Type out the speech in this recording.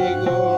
Holy Ghost.